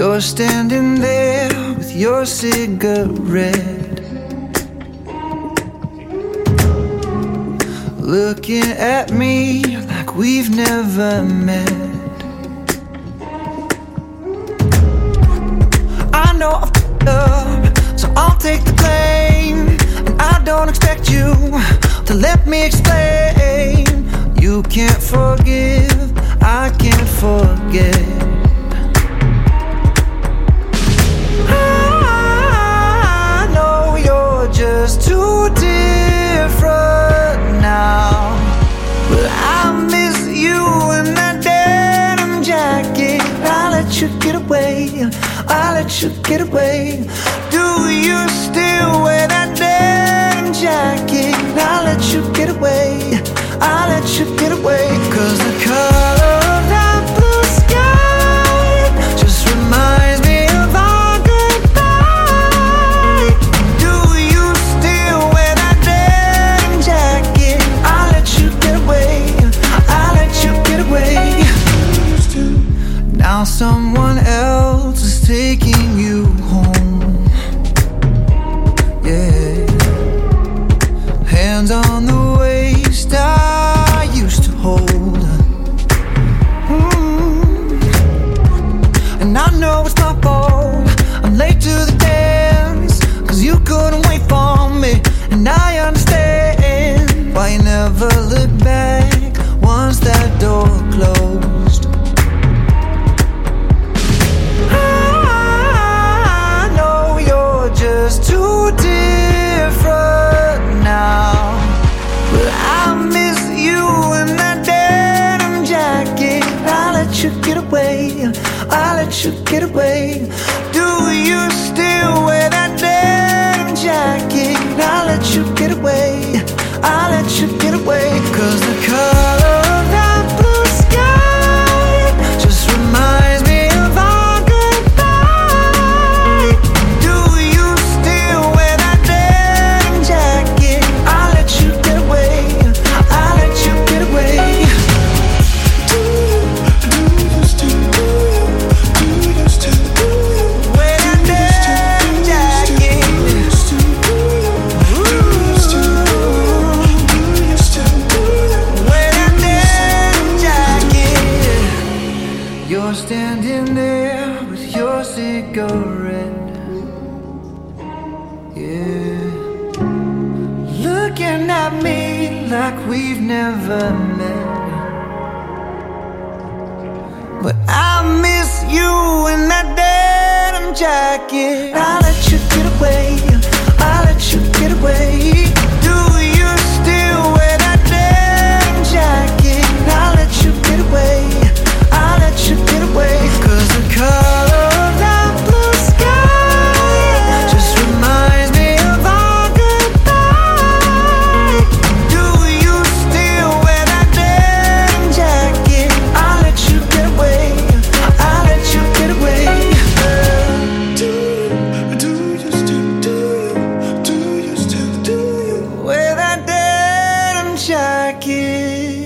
You're standing there with your cigarette. Looking at me like we've never met. I know I f***ed up, so I'll take the blame. And I don't expect you to let me explain. You can't forgive, I can't forget. Let you get away. Do you still wear that denim jacket? I let you get away. I let you get away. Cause the color of that blue sky just reminds me of our goodbye. Do you still wear that jacket? I let you get away. I let you get away. Now someone else taking Let get away. Do you still standing there with your cigarette. Yeah. Looking at me like we've never met. But I miss you in that denim jacket. I jacket.